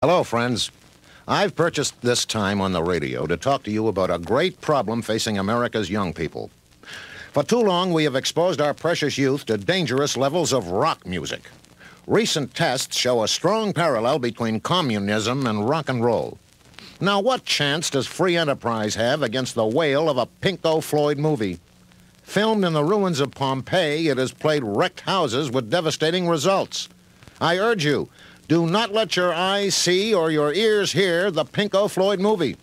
Hello, friends. I've purchased this time on the radio to talk to you about a great problem facing America's young people. For too long, we have exposed our precious youth to dangerous levels of rock music. Recent tests show a strong parallel between communism and rock and roll. Now, what chance does free enterprise have against the wail of a Pinko Floyd movie? Filmed in the ruins of Pompeii, it has played wrecked houses with devastating results. I urge you, do not let your eyes see or your ears hear the Pinko Floyd movie.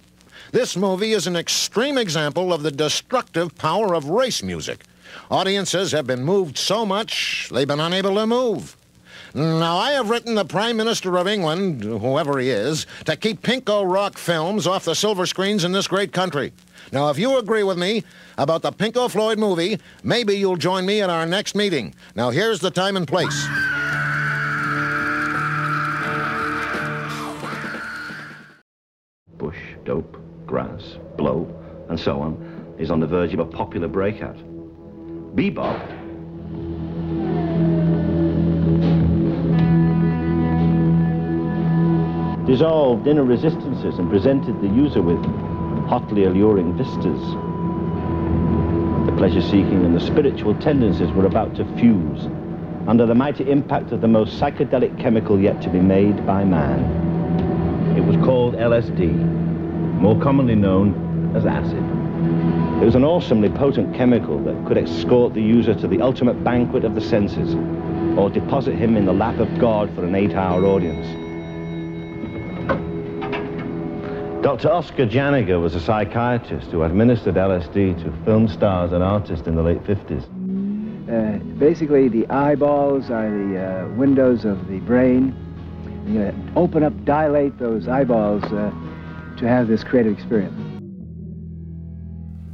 This movie is an extreme example of the destructive power of race music. Audiences have been moved so much, they've been unable to move. Now, I have written the Prime Minister of England, whoever he is, to keep Pinko rock films off the silver screens in this great country. Now, if you agree with me about the Pinko Floyd movie, maybe you'll join me at our next meeting. Now, here's the time and place. Dope, grass, blow, and so on, is on the verge of a popular breakout. Bebop dissolved inner resistances and presented the user with hotly alluring vistas. The pleasure-seeking and the spiritual tendencies were about to fuse under the mighty impact of the most psychedelic chemical yet to be made by man. It was called LSD, more commonly known as acid. It was an awesomely potent chemical that could escort the user to the ultimate banquet of the senses or deposit him in the lap of God for an eight-hour audience. Dr. Oscar Janiger was a psychiatrist who administered LSD to film stars and artists in the late 50s. Uh, basically, the eyeballs are the uh, windows of the brain, you open up, dilate those eyeballs uh, to have this creative experience.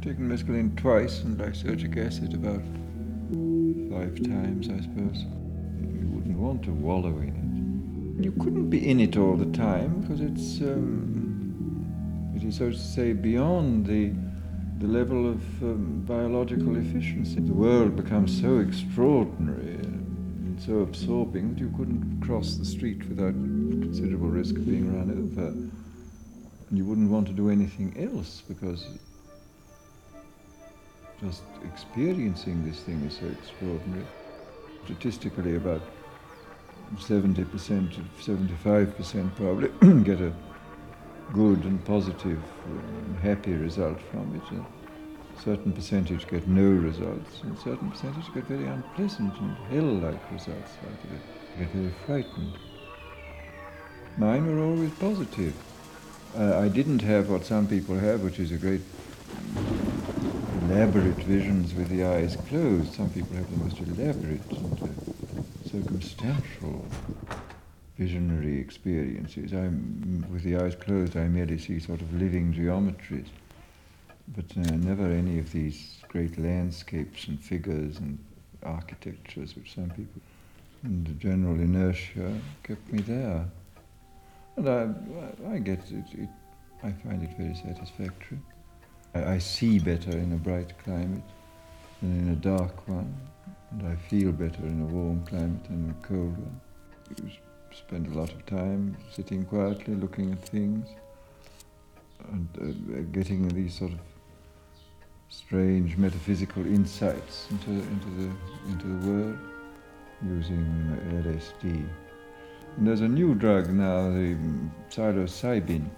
Taken mescaline twice and lysergic acid about five times, I suppose. You wouldn't want to wallow in it. You couldn't be in it all the time because it's, um, it is so to say, beyond the the level of um, biological efficiency. The world becomes so extraordinary and so absorbing that you couldn't cross the street without considerable risk of being run over. You wouldn't want to do anything else because just experiencing this thing is so extraordinary. Statistically, about 70%, 75% probably get a good and positive and happy result from it A certain percentage get no results, and certain percentage get very unpleasant and hell-like results out of it. Get very frightened. Mine were always positive. Uh, I didn't have what some people have, which is a great elaborate visions with the eyes closed. Some people have the most elaborate and uh, circumstantial visionary experiences. I'm, with the eyes closed, I merely see sort of living geometries but uh, never any of these great landscapes and figures and architectures which some people and the general inertia kept me there. And I, I get it, it I find it very satisfactory. I, I, see better in a bright climate than in a dark one, and I feel better in a warm climate than in a cold one. You spend a lot of time sitting quietly, looking at things, and uh, getting these sort of strange metaphysical insights into, into, the, into the world using LSD. And there's a new drug now, the psilocybin,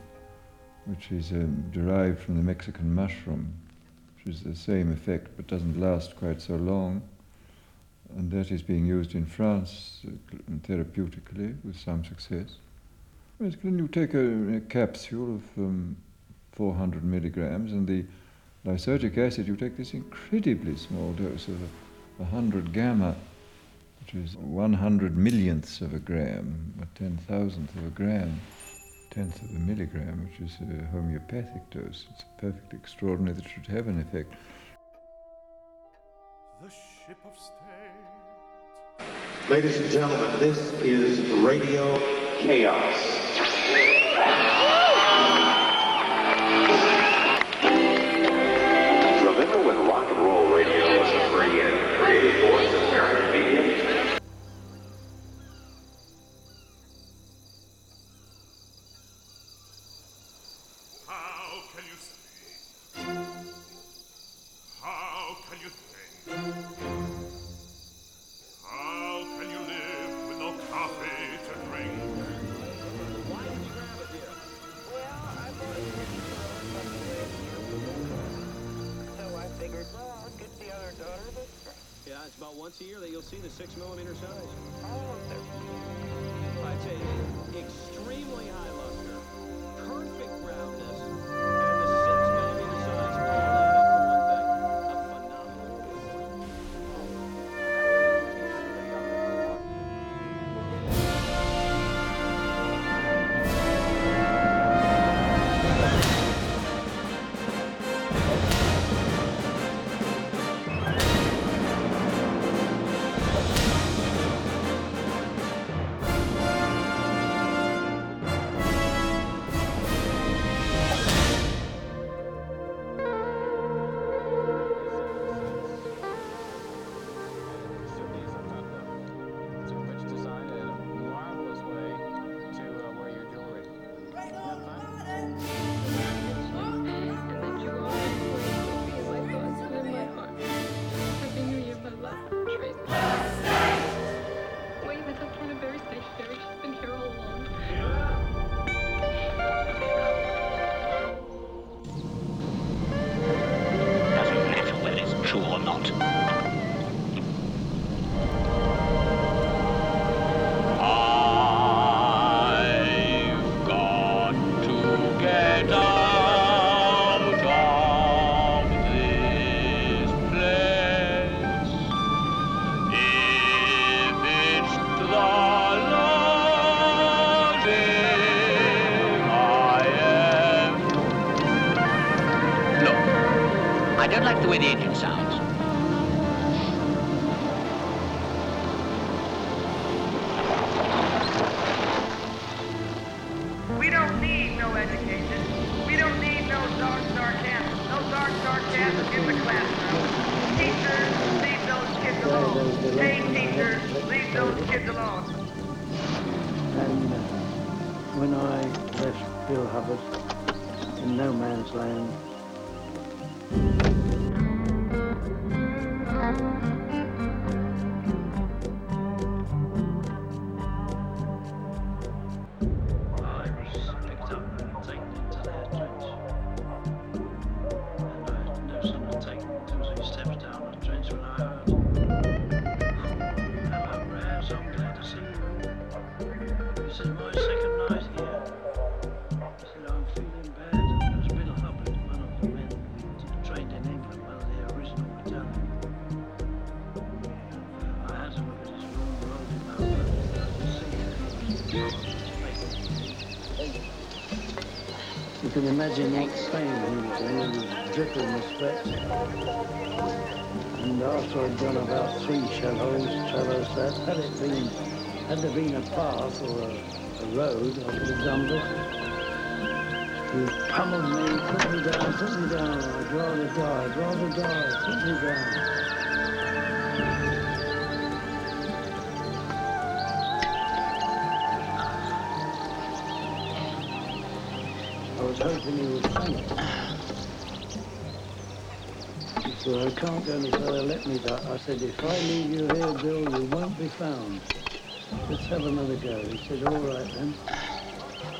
which is um, derived from the Mexican mushroom, which is the same effect but doesn't last quite so long. And that is being used in France uh, therapeutically with some success. Basically, you take a, a capsule of um, 400 milligrams, and the lysergic acid, you take this incredibly small dose of 100 gamma, which is 100 millionths of a gram, a ten thousandth of a gram, tenth of a milligram, which is a homeopathic dose. It's perfectly extraordinary that it should have an effect. The ship of state. Ladies and gentlemen, this is Radio Chaos. can six millimeter size. We don't need no education. We don't need no dark, dark answers. No dark, dark answers in the classroom. Teachers, leave those kids alone. Hey, teachers, leave those kids alone. And uh, when I left Bill Hubbard in no man's land, He pummeled me, put me down, put me down. I'd rather die, I'd rather die, put me down. I was hoping he would come. He said, I can't go any further, let me die. I said, if I leave you here, Bill, you won't be found. Let's have another go. He said, all right then.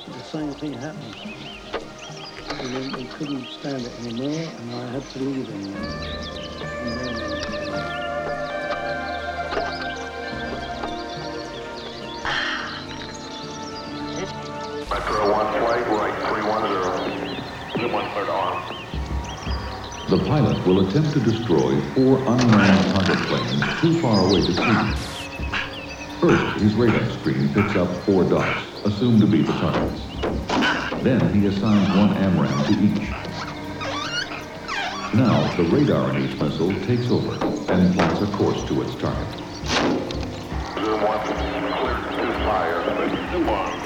The same thing happened. And then he couldn't stand it anymore, and I had to leave him. And then, Metro 1 flight, right 310. Zoom 1 clear arm. The pilot will attempt to destroy four unmanned target planes too far away to see. First, his radar screen picks up four dots, assumed to be the targets. Then he assigns one AMRAAM to each. Now, the radar in each missile takes over and plots a course to its target. Zoom 1 clear to fire. Zoom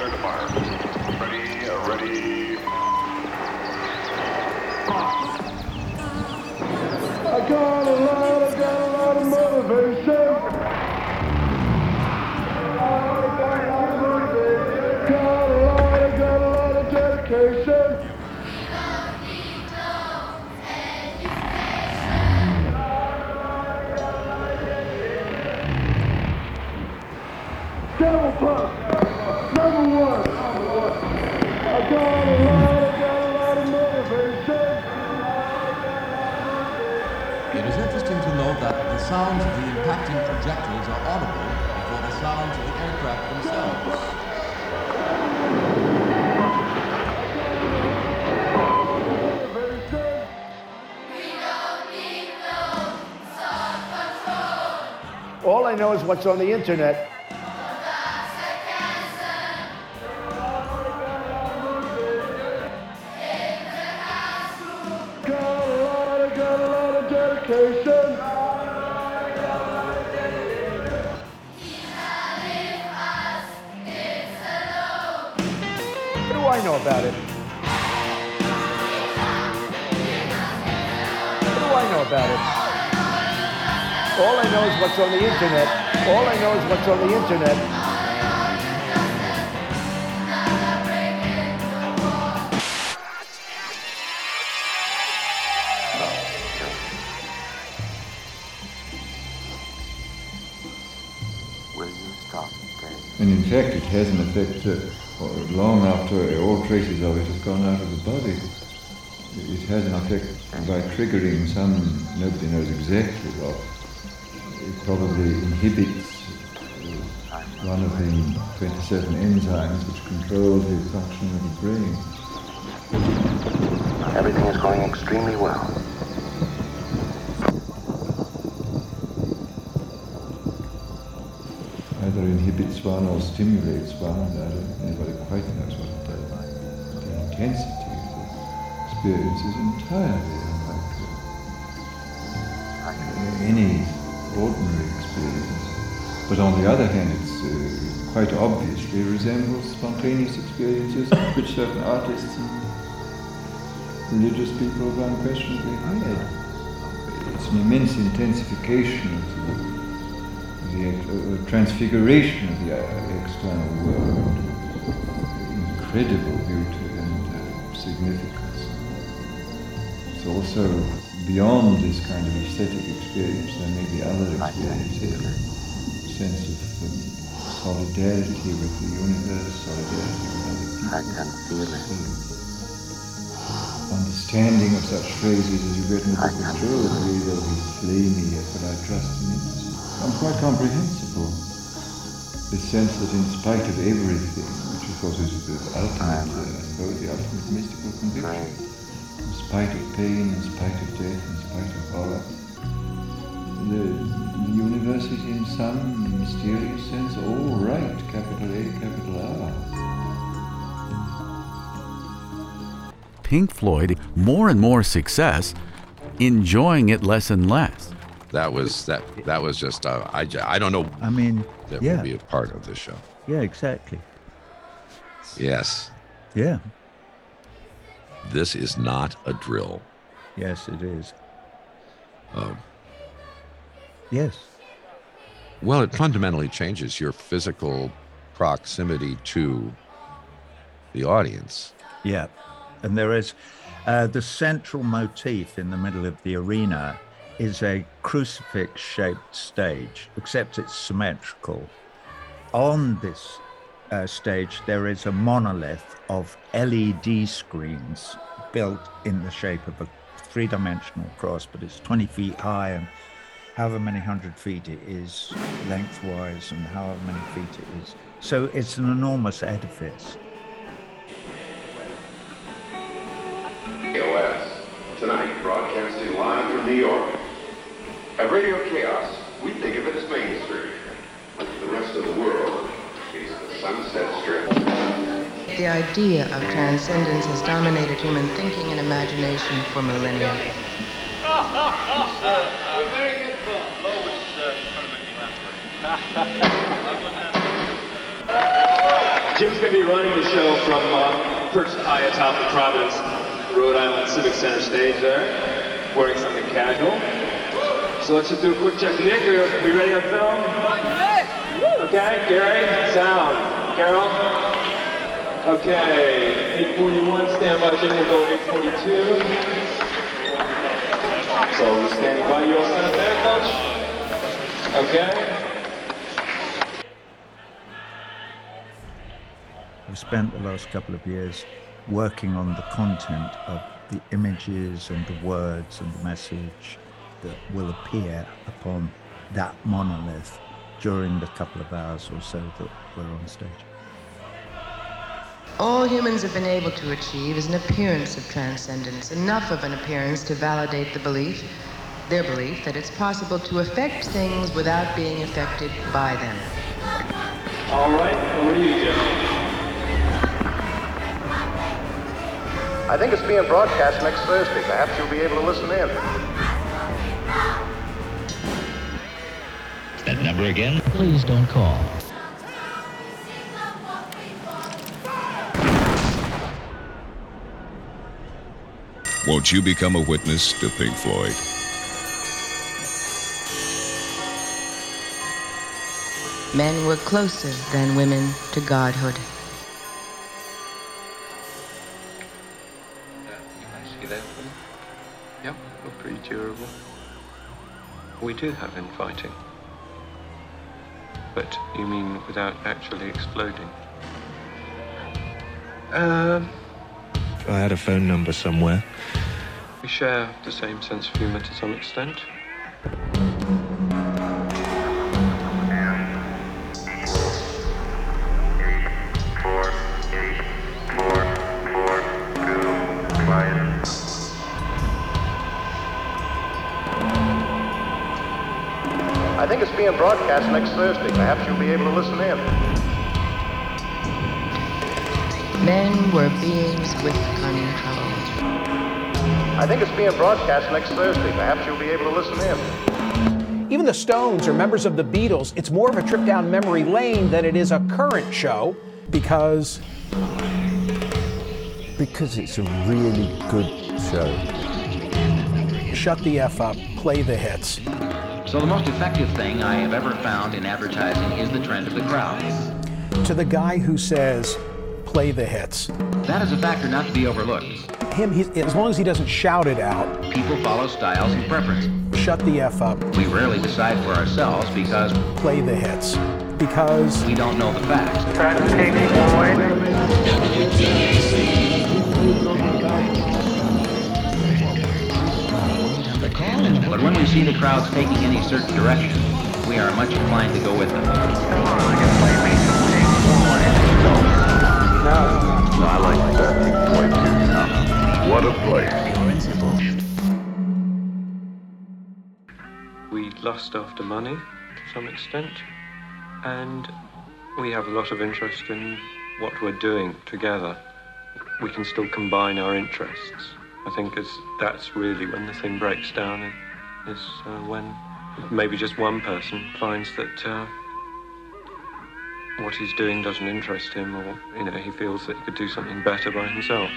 sounds of the impacting projectiles are audible before the sounds of the aircraft themselves. All I know is what's on the internet. I know about it? What do I know about it? All I know is what's on the internet. All I know is what's on the internet. Will you stop, okay? And in fact, it has an effect uh, long after all traces of it have gone out of the body. It has an effect by triggering some, nobody knows exactly what. It probably inhibits one of the 27 enzymes which control the function of the brain. Everything is going extremely well. Inhibits one or stimulates one. Don't, nobody quite knows what it does. The intensity of the experience is entirely unlike uh, any ordinary experience. But on the other hand, it's uh, quite obviously resembles spontaneous experiences which certain artists and religious people have unquestionably had. It's an immense intensification of the the uh, transfiguration of the uh, external world, incredible beauty and uh, significance. It's also beyond this kind of aesthetic experience, there may be other experiences, a sense of um, solidarity with the universe, solidarity with other people. I can feel it. Understanding of such phrases as you get in the book of Job, really though he slay me, yet will I trust in him. I'm quite comprehensible. The sense that in spite of everything, which of course is the ultimate, uh, I suppose, the ultimate mystical conviction, in spite of pain, in spite of death, in spite of horror, the, the universe is in some mysterious sense all right, capital A, capital R. Pink Floyd, more and more success, enjoying it less and less. That was that. That was just. Uh, I. I don't know. I mean, that yeah. would be a part of the show. Yeah, exactly. Yes, Yeah. this is not a drill. Yes, it is. Uh, Yes. well, it fundamentally changes your physical proximity to the audience. Yeah. And there is uh, the central motif in the middle of the arena is a crucifix shaped stage, except it's symmetrical. On this uh, stage, there is a monolith of LED screens built in the shape of a three dimensional cross, but it's 20 feet high and however many hundred feet it is lengthwise and however many feet it is. So it's an enormous edifice. Tonight broadcasting live from New York. At Radio Chaos, we think of it as Main Street. The rest of the world is the Sunset Strip. The idea of transcendence has dominated human thinking and imagination for millennia. Very good film. Jim's going to be running the show from uh, perched high atop the Providence, Rhode Island Civic Center stage there, wearing something casual. So let's just do a quick check. Nick, are we ready on film? Okay, Gary, sound. Carol? Okay, 841, stand by, Jim will go 842. So we're standing by, you all set there, coach? Okay. I've spent the last couple of years working on the content of the images and the words and the message that will appear upon that monolith during the couple of hours or so that we're on stage. All humans have been able to achieve is an appearance of transcendence, enough of an appearance to validate the belief, their belief, that it's possible to affect things without being affected by them. All right, over to you, Joe. I think it's being broadcast next Thursday. Perhaps you'll be able to listen in. That number again? Please don't call. Won't you become a witness to Pink Floyd? Men were closer than women to godhood. See? Yep, we're pretty durable. We do have infighting. But you mean without actually exploding? Um, I had a phone number somewhere. we share the same sense of humor to some extent. Broadcast next Thursday. Perhaps you'll be able to listen in. Men were beings with control. I think it's being broadcast next Thursday. Perhaps you'll be able to listen in. Even the Stones or members of the Beatles, it's more of a trip down memory lane than it is a current show because Because it's a really good show. shut the F up, play the hits. So the most effective thing I have ever found in advertising is the trend of the crowd. To the guy who says, play the hits. That is a factor not to be overlooked. Him, he's, as long as he doesn't shout it out, People follow styles and preference. shut the F up, We rarely decide for ourselves because play the hits. Because we don't know the facts. But when we see the crowds taking any certain direction, we are much inclined to go with them. No, I like that Pink What a place. We lust after money to some extent, and we have a lot of interest in what we're doing together. We can still combine our interests. I think it's, that's really when the thing breaks down, is uh, when maybe just one person finds that uh, what he's doing doesn't interest him, or you know he feels that he could do something better by himself.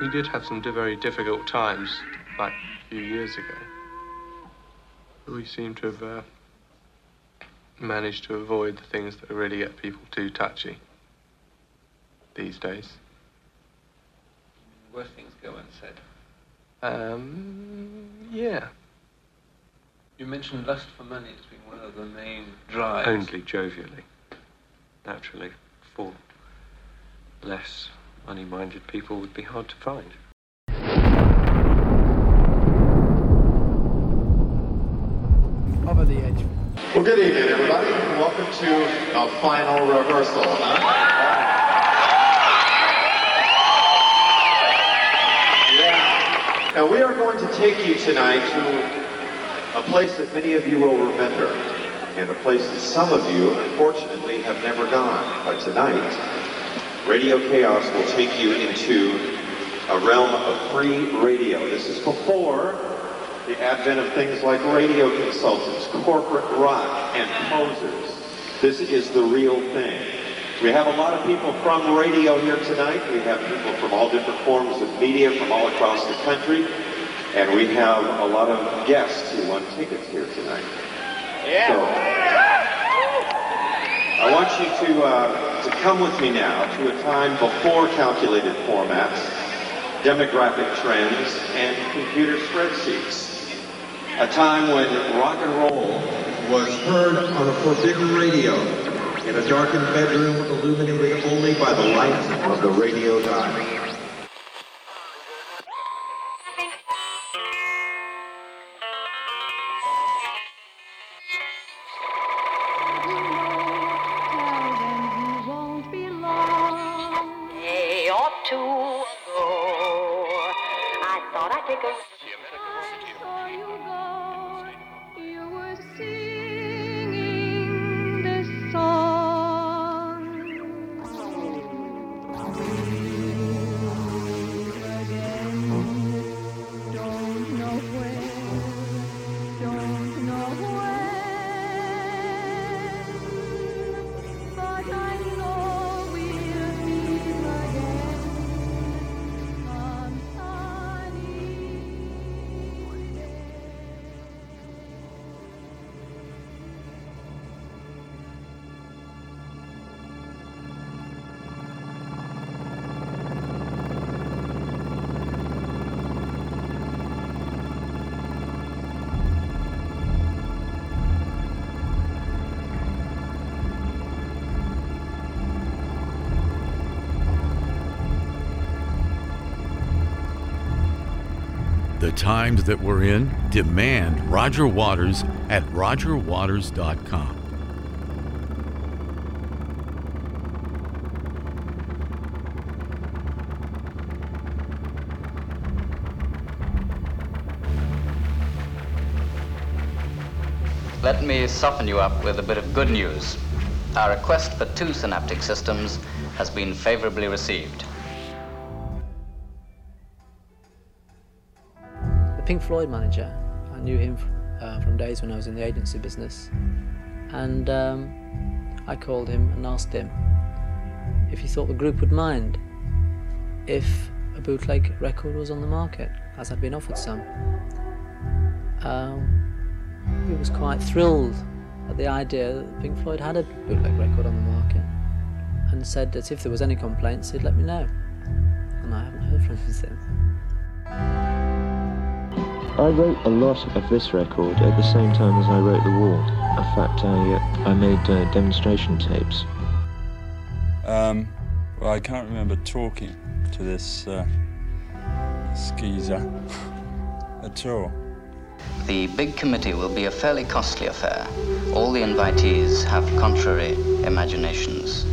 We did have some very difficult times, like a few years ago. We seem to have uh, managed to avoid the things that really get people too touchy these days. Worse things go unsaid. Um, yeah. You mentioned lust for money as being one of the main drives. Only jovially. Naturally, for less money-minded people would be hard to find. over the edge. Well, good evening, everybody. Welcome to a final rehearsal. Huh? Now, we are going to take you tonight to a place that many of you will remember, and a place that some of you, unfortunately, have never gone. But tonight, Radio Chaos will take you into a realm of free radio. This is before the advent of things like radio consultants, corporate rock, and posers. This is the real thing. We have a lot of people from radio here tonight. We have people from all different forms of media from all across the country. And we have a lot of guests who won tickets here tonight. So, I want you to, uh, to come with me now to a time before calculated formats, demographic trends, and computer spreadsheets. A time when rock and roll was heard on a forbidden radio in a darkened bedroom illuminated only by the light of the radio dial. Times that we're in demand Roger Waters at rogerwaters.com. Let me soften you up with a bit of good news. Our request for two synaptic systems has been favorably received. Pink Floyd manager. I knew him uh, from days when I was in the agency business, and um, I called him and asked him if he thought the group would mind if a bootleg record was on the market, as I'd been offered some. Um, he was quite thrilled at the idea that Pink Floyd had a bootleg record on the market, and said that if there was any complaints, he'd let me know. And I haven't heard from him since. I wrote a lot of this record at the same time as I wrote The Wall. In fact, I, uh, I made uh, demonstration tapes. Um, well, I can't remember talking to this uh, skeezer at all. The big committee will be a fairly costly affair. All the invitees have contrary imaginations.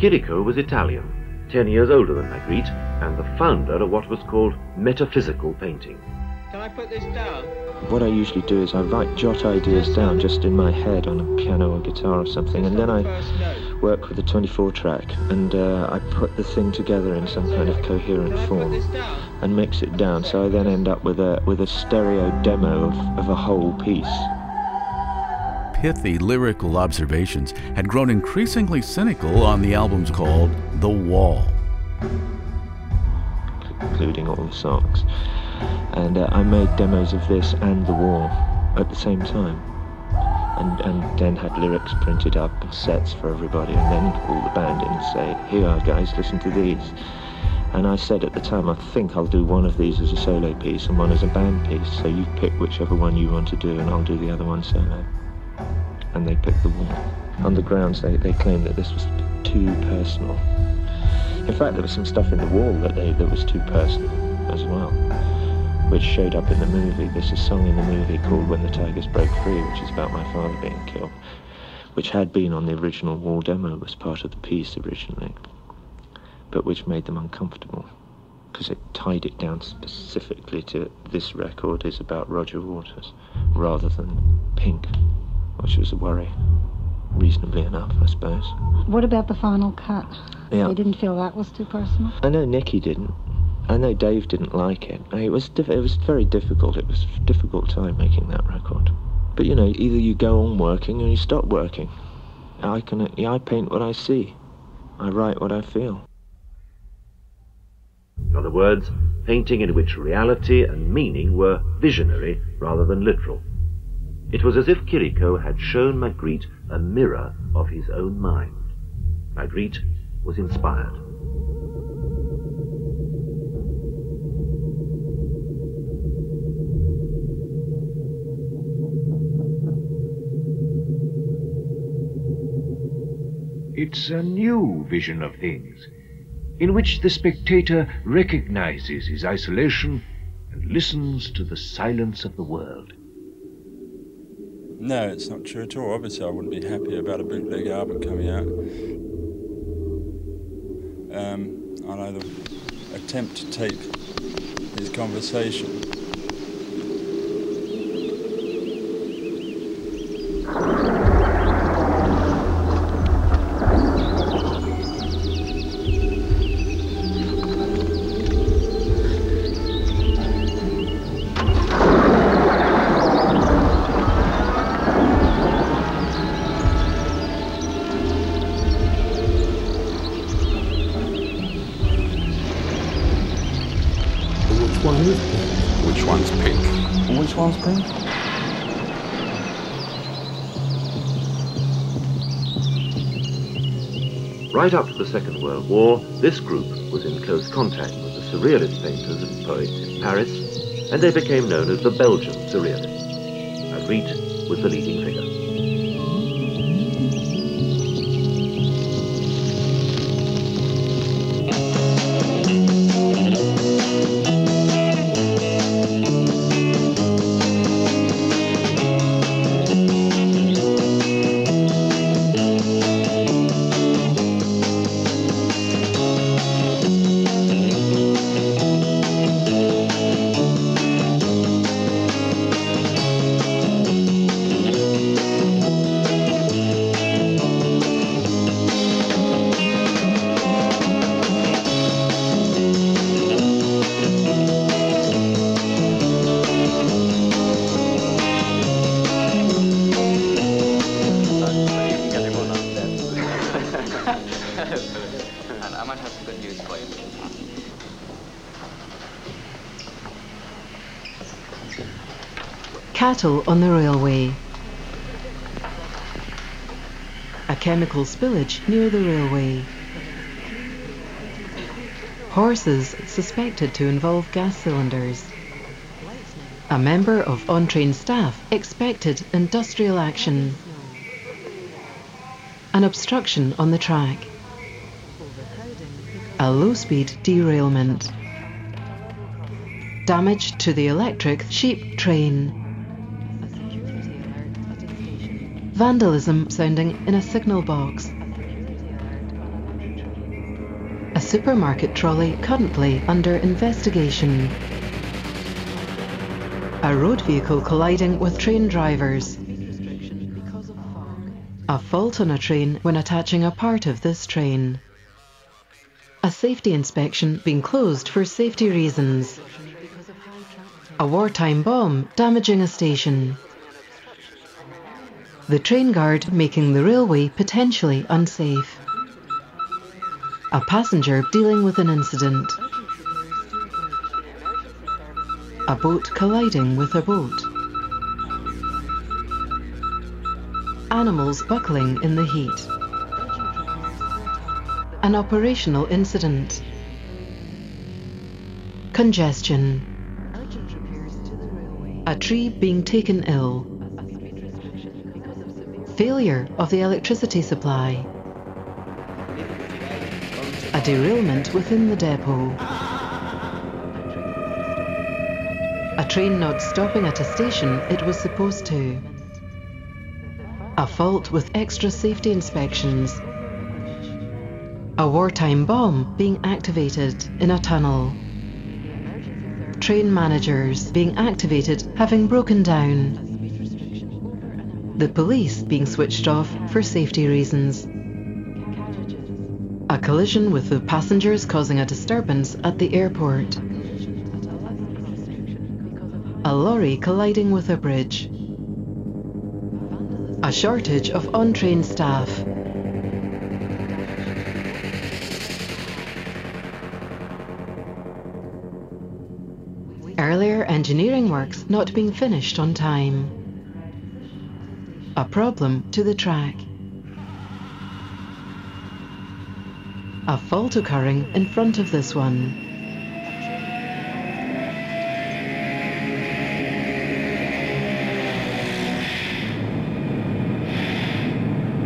Chirico was Italian, ten years older than Magritte, and the founder of what was called metaphysical painting. Can I put this down? What I usually do is I write jot ideas down just in my head on a piano or guitar or something, and then I work with a 24 track and uh, I put the thing together in some kind of coherent form and mix it down. So I then end up with a with a stereo demo of, of a whole piece. Pithy lyrical observations had grown increasingly cynical on the albums called The Wall. Including all the songs. And uh, I made demos of this and The Wall at the same time. And, and then had lyrics printed up, sets for everybody, and then all the band in and say, here are guys, listen to these. And I said at the time, I think I'll do one of these as a solo piece and one as a band piece. So you pick whichever one you want to do, and I'll do the other one solo. And they picked the wall. On the grounds, they, they claimed that this was too personal. In fact, there was some stuff in the wall that they that was too personal as well, which showed up in the movie. There's a song in the movie called "When the Tigers Broke Free," which is about my father being killed, which had been on the original wall demo, was part of the piece originally, but which made them uncomfortable because it tied it down specifically to this record is about Roger Waters rather than Pink, which was a worry. Reasonably enough, I suppose. What about the final cut? Yeah. They didn't feel that was too personal. I know Nicky didn't. I know Dave didn't like it. It was diff- it was very difficult. It was a difficult time making that record. But you know, either you go on working or you stop working. I can yeah, I paint what I see. I write what I feel. In other words, painting in which reality and meaning were visionary rather than literal. It was as if Chirico had shown Magritte a mirror of his own mind. Magritte was inspired. It's a new vision of things, in which the spectator recognizes his isolation and listens to the silence of the world. No, it's not true at all. Obviously, I wouldn't be happy about a bootleg album coming out. Um, I'll either attempt to tape his conversation. Right up to the Second World War, this group was in close contact with the Surrealist painters and poets in Paris, and they became known as the Belgian Surrealists. Magritte was the leading Cattle on the railway. A chemical spillage near the railway. Horses suspected to involve gas cylinders. A member of on-train staff expected industrial action. An obstruction on the track. A low-speed derailment. Damage to the electric sheep train. Vandalism sounding in a signal box. A supermarket trolley currently under investigation. A road vehicle colliding with train drivers. A fault on a train when attaching a part of this train. A safety inspection being closed for safety reasons. A wartime bomb damaging a station. The train guard making the railway potentially unsafe. A passenger dealing with an incident. A boat colliding with a boat. Animals buckling in the heat. An operational incident. Congestion. A tree being taken ill. Failure of the electricity supply. A derailment within the depot. A train not stopping at a station it was supposed to. A fault with extra safety inspections. A wartime bomb being activated in a tunnel. Train managers being activated having broken down. The police being switched off for safety reasons. A collision with the passengers causing a disturbance at the airport. A lorry colliding with a bridge. A shortage of on-train staff. Earlier engineering works not being finished on time. A problem to the track. A fault occurring in front of this one.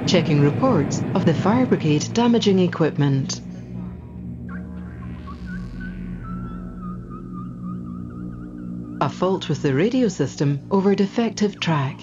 checking reports of the fire brigade damaging equipment. A fault with the radio system over a defective track.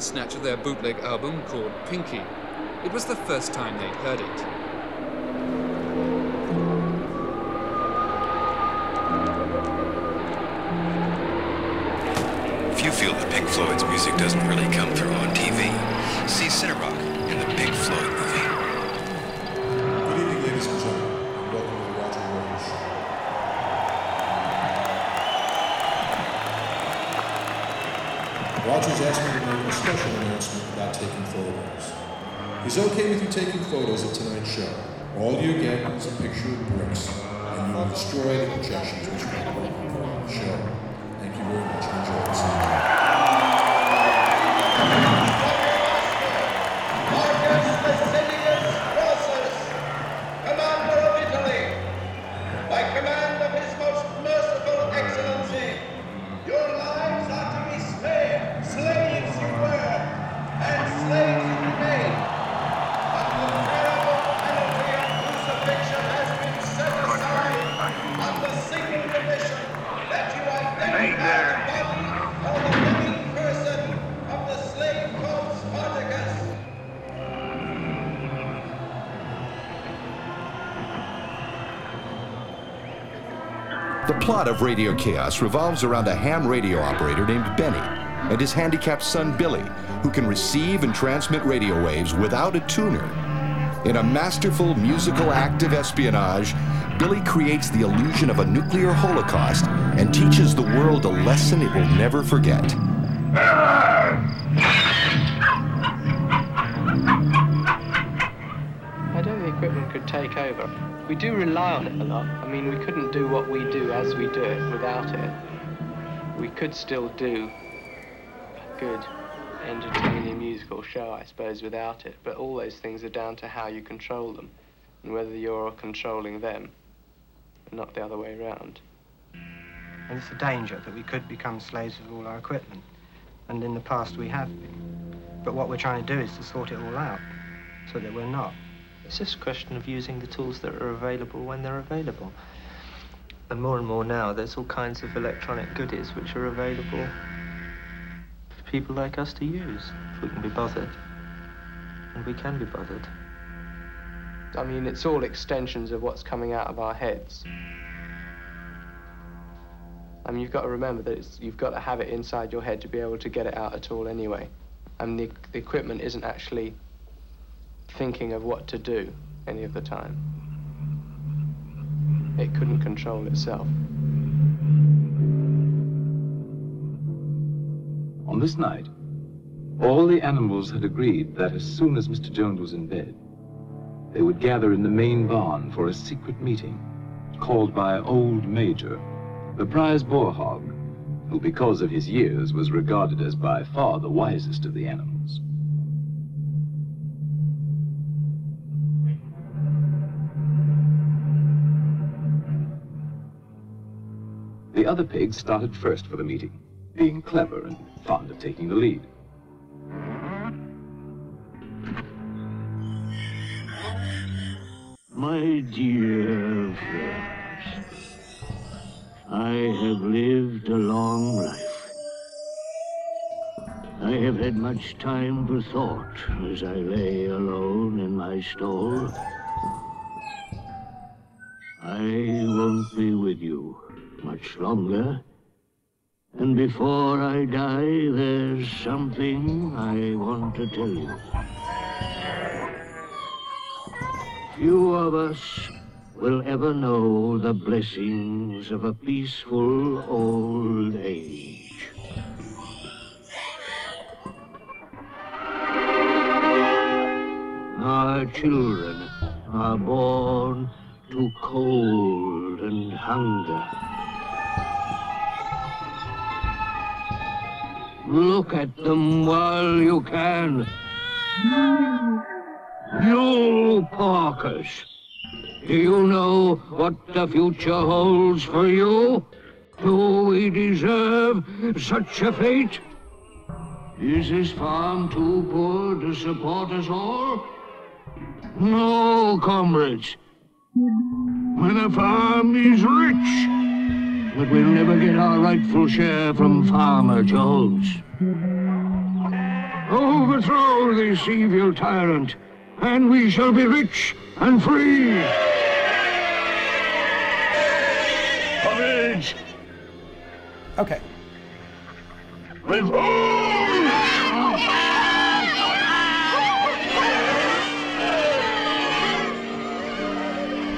a snatch of their bootleg album called Pinky. It was the first time they'd heard it. If you feel that Pink Floyd's music doesn't really come through on TV, see Cinerock is okay with you taking photos of tonight's show. All you get is a picture of bricks, and you will destroy the projections which make up the show. Thank you very much. Enjoy the plot of Radio K.A.O.S. revolves around a ham radio operator named Benny and his handicapped son Billy, who can receive and transmit radio waves without a tuner. In a masterful musical act of espionage, Billy creates the illusion of a nuclear holocaust and teaches the world a lesson it will never forget. We do rely on it a lot. I mean, we couldn't do what we do as we do it without it. We could still do a good, entertaining musical show, I suppose, without it. But all those things are down to how you control them and whether you're controlling them and not the other way around. And it's a danger that we could become slaves of all our equipment. And in the past we have been. But what we're trying to do is to sort it all out so that we're not. It's just a question of using the tools that are available when they're available. And more and more now, there's all kinds of electronic goodies which are available for people like us to use, if we can be bothered. And we can be bothered. I mean, it's all extensions of what's coming out of our heads. I mean, you've got to remember that you've got to have it inside your head to be able to get it out at all anyway. And the, the equipment isn't actually thinking of what to do any of the time. It couldn't control itself. On this night, all the animals had agreed that as soon as Mr. Jones was in bed, they would gather in the main barn for a secret meeting called by Old Major, the prize boar hog, who because of his years was regarded as by far the wisest of the animals. Other pigs started first for the meeting, being clever and fond of taking the lead. My dear friends, I have lived a long life. I have had much time for thought as I lay alone in my stall. I won't be with you much longer. And before I die, there's something I want to tell you. Few of us will ever know the blessings of a peaceful old age. Our children are born to cold and hunger. Look at them while you can. You Parkers, do you know what the future holds for you? Do we deserve such a fate? Is this farm too poor to support us all? No, comrades. When a farm is rich, but we'll never get our rightful share from Farmer Jones. Overthrow this evil tyrant, and we shall be rich and free. Courage! Okay.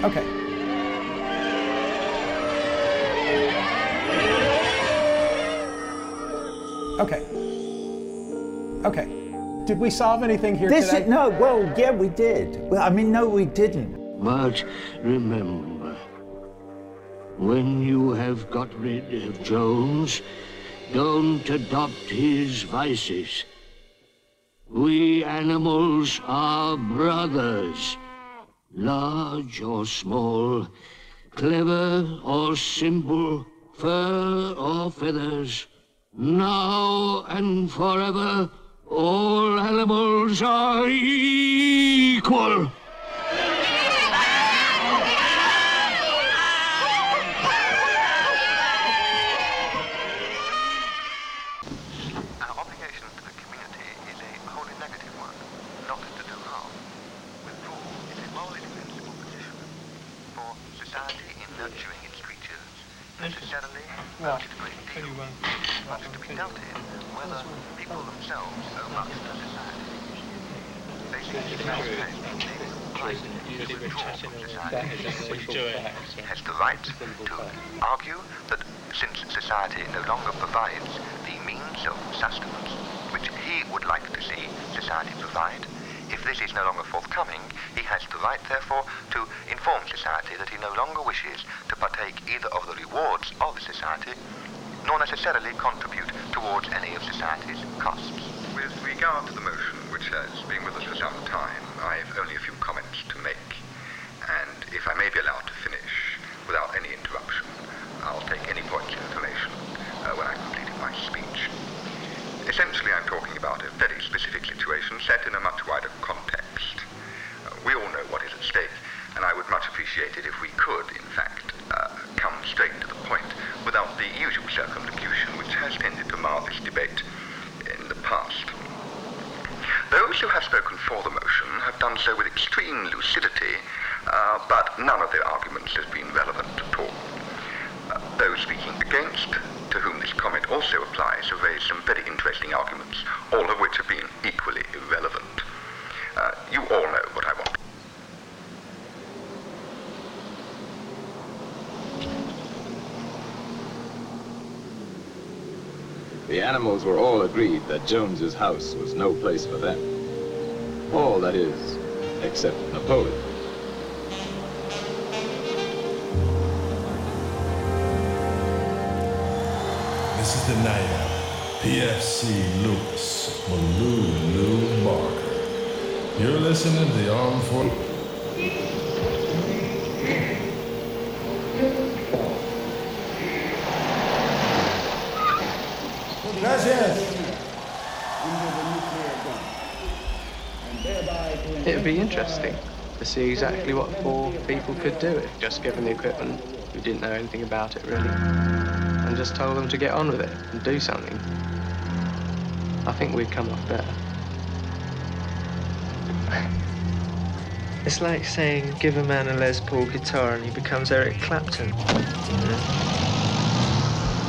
Okay. Okay. Okay. Did we solve anything here This today? is, no, well, yeah, we did. Well, I mean, no, we didn't. But remember, when you have got rid of Jones, don't adopt his vices. We animals are brothers, large or small, clever or simple, fur or feathers. Now and forever, all animals are equal. Our obligation to the community is a wholly negative one, not to do harm. Withdrawal is a morally defensible position, for society in nurturing its creatures necessarily owes a great deal. But to be doubted whether people themselves owe much to society. They seem to be inclined to withdraw from society, which it has the right to argue that since society no longer provides the means of sustenance which he would like to see society provide, if this is no longer forthcoming, he has the right, therefore, to inform society that he no longer wishes to partake either of the rewards of society, nor necessarily contribute towards any of society's costs. With regard to the motion, which has been with us for some time, I've only a few comments to make. And if I may be allowed to finish without any interruption, I'll take any points of information uh, when I've completed my speech. Essentially, I'm talking about a very specific situation set in a much wider context. Uh, we all know what is at stake, and I would much appreciate it if we could, in fact, uh, come straight to the point without the usual circumlocution which has tended to mar this debate in the past. Those who have spoken for the motion have so with extreme lucidity, uh, but none of their arguments has been relevant at all. Uh, those speaking against, to whom this comment also applies, have raised some very interesting arguments, all of which have been equally irrelevant. Uh, you all know what I want. The animals were all agreed that Jones's house was no place for them. All, that is, except Napoleon. This is the night out. PFC Lewis for Lou Lou Barker. You're listening to the Armed Forces. It'd be interesting to see exactly what four people could do if just given the equipment, who didn't know anything about it really, and just told them to get on with it and do something. I think we'd come off better. It's like saying, give a man a Les Paul guitar and he becomes Eric Clapton. Mm-hmm.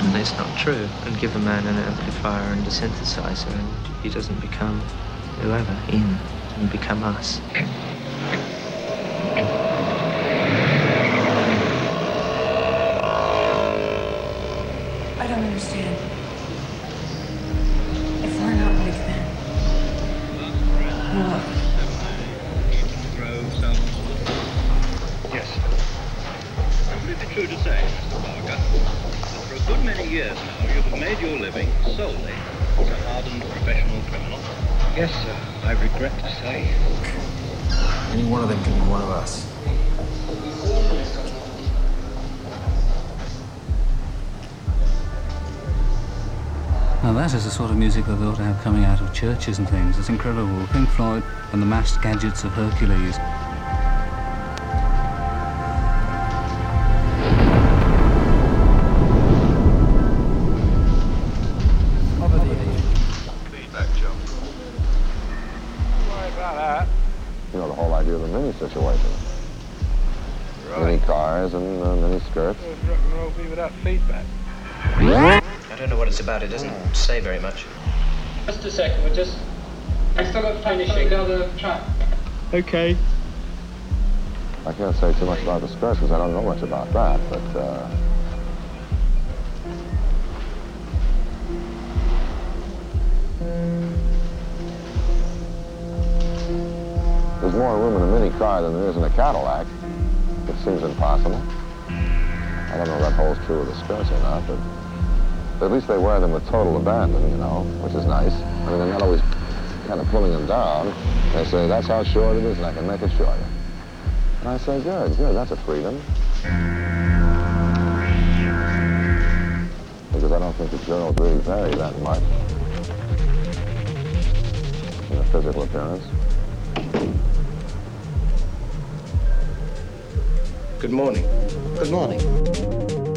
And it's not true. And give a man an amplifier and a synthesizer and he doesn't become whoever in and become us. Churches and things. It's incredible. Pink Floyd and the massed gadgets of Hercules. Feedback, Joe. Worry about that. You know, the whole idea of the mini situation. Mini cars and uh, mini skirts. Rock and roll be without feedback? I don't know what it's about. It doesn't say very much. Okay. I can't say too much about the skirts because I don't know much about that, but uh, there's more room in a mini car than there is in a Cadillac. It seems impossible. I don't know if that holds true with the skirts or not, but, but at least they wear them with total abandon, you know, which is nice. I mean, they're not always kind of pulling them down. They say, that's how short it is, and I can make it shorter. And I say, good, good, that's a freedom. Because I don't think the girls really vary that much in their physical appearance. Good morning. Good morning.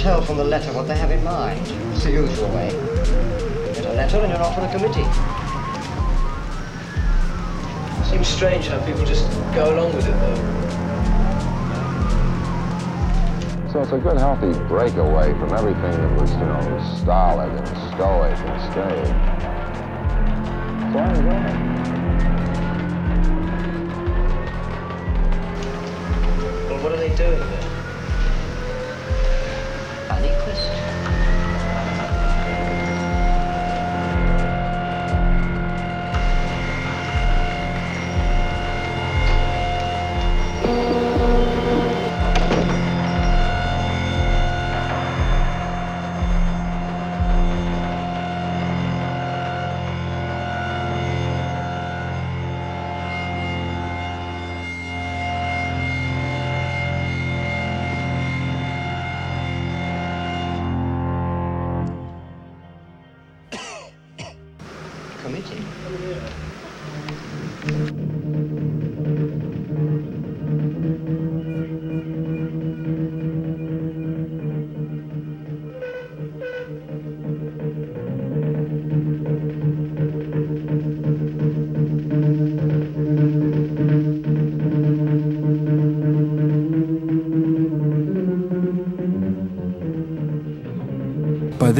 Tell from the letter what they have in mind. It's the usual way. You get a letter and you're off on a committee. Seems strange how people just go along with it, though. So it's a good, healthy breakaway from everything that was, you know, stolid and stoic and staid. So I enjoy it.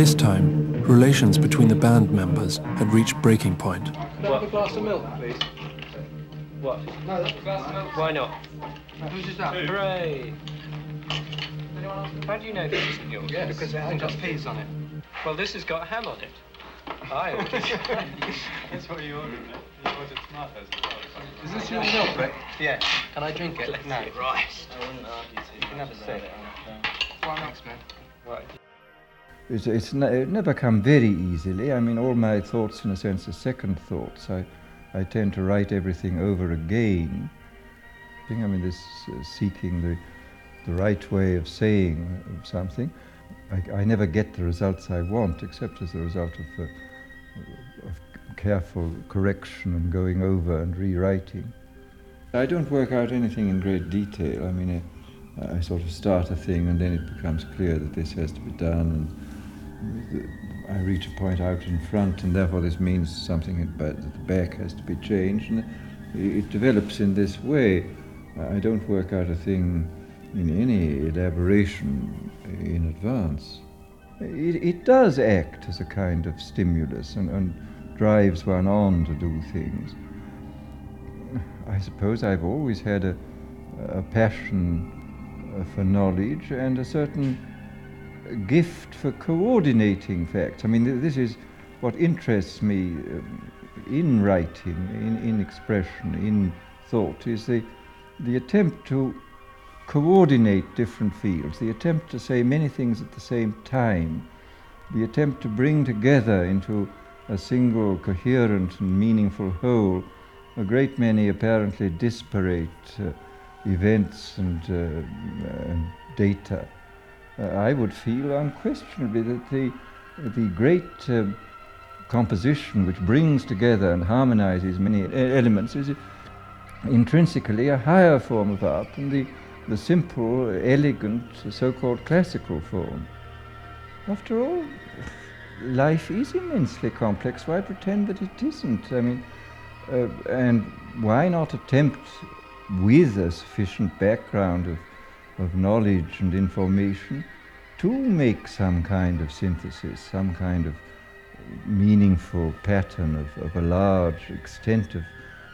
This time, relations between the band members had reached breaking point. Can I have a glass of milk, please? What? No, that's a glass of milk. Why not? Who's is that? Hooray! How do you know this isn't yours? Yes. Because it hasn't got peas on it. Well, this has got ham on it. I. That's what you ordered. You ordered tomatoes as well. Is this your milk, Rick? Yeah. Can I drink it? No. Right. I wouldn't argue to. You can have a sip. Thanks, man. Right. It's, it's it never come very easily. I mean, all my thoughts, in a sense, are second thoughts. I, I tend to write everything over again. I mean, this uh, seeking the, the right way of saying something. I, I never get the results I want, except as a result of, of careful correction and going over and rewriting. I don't work out anything in great detail. I mean, I, I sort of start a thing and then it becomes clear that this has to be done and I reach a point out in front, and therefore this means something ba- the back has to be changed, and it develops in this way. I don't work out a thing in any elaboration in advance. It, it does act as a kind of stimulus and, and drives one on to do things. I suppose I've always had a, a passion for knowledge and a certain gift for coordinating facts. I mean, th- this is what interests me um, in writing, in, in expression, in thought, is the, the attempt to coordinate different fields, the attempt to say many things at the same time, the attempt to bring together into a single coherent and meaningful whole a great many apparently disparate uh, events and, uh, and data. Uh, I would feel unquestionably that the, the great um, composition which brings together and harmonizes many elements is intrinsically a higher form of art than the, the simple, elegant, so-called classical form. After all, life is immensely complex. Why pretend that it isn't? I mean, uh, and why not attempt with a sufficient background of, of knowledge and information to make some kind of synthesis, some kind of meaningful pattern of, of a large extent of,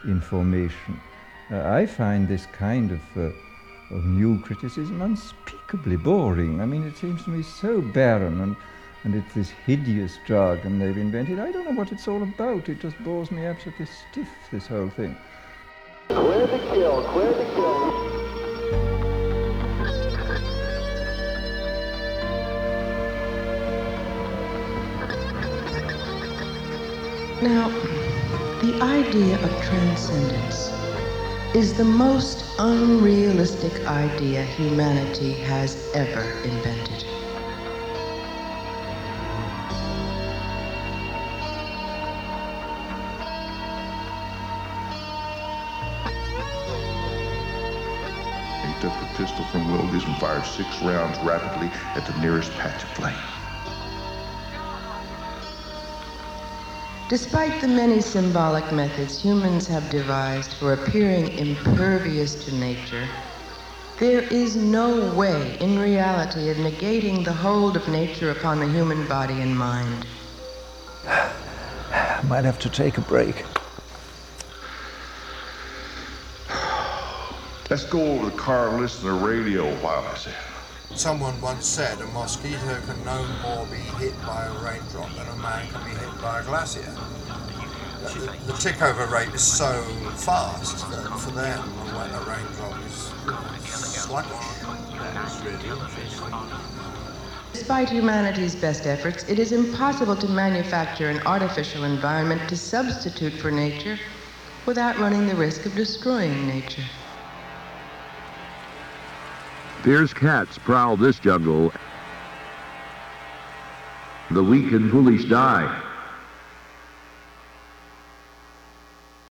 information. Uh, I find this kind of, uh, of new criticism unspeakably boring. I mean, it seems to me so barren and, and it's this hideous jargon they've invented. I don't know what it's all about. It just bores me absolutely stiff, this whole thing. Clear the kill, clear the kill. Now, the idea of transcendence is the most unrealistic idea humanity has ever invented. He took the pistol from Wildes and fired six rounds rapidly at the nearest patch of flame. Despite the many symbolic methods humans have devised for appearing impervious to nature, there is no way in reality of negating the hold of nature upon the human body and mind. I might have to take a break. Let's go over the car and listen to the radio while I say. Someone once said a mosquito can no more be hit by a raindrop than a man can be hit by a glacier. The, the tick over rate is so fast that for them a, a raindrop is sluggish. Despite humanity's best efforts, it is impossible to manufacture an artificial environment to substitute for nature without running the risk of destroying nature. Fierce cats prowl this jungle. The weak and foolish die.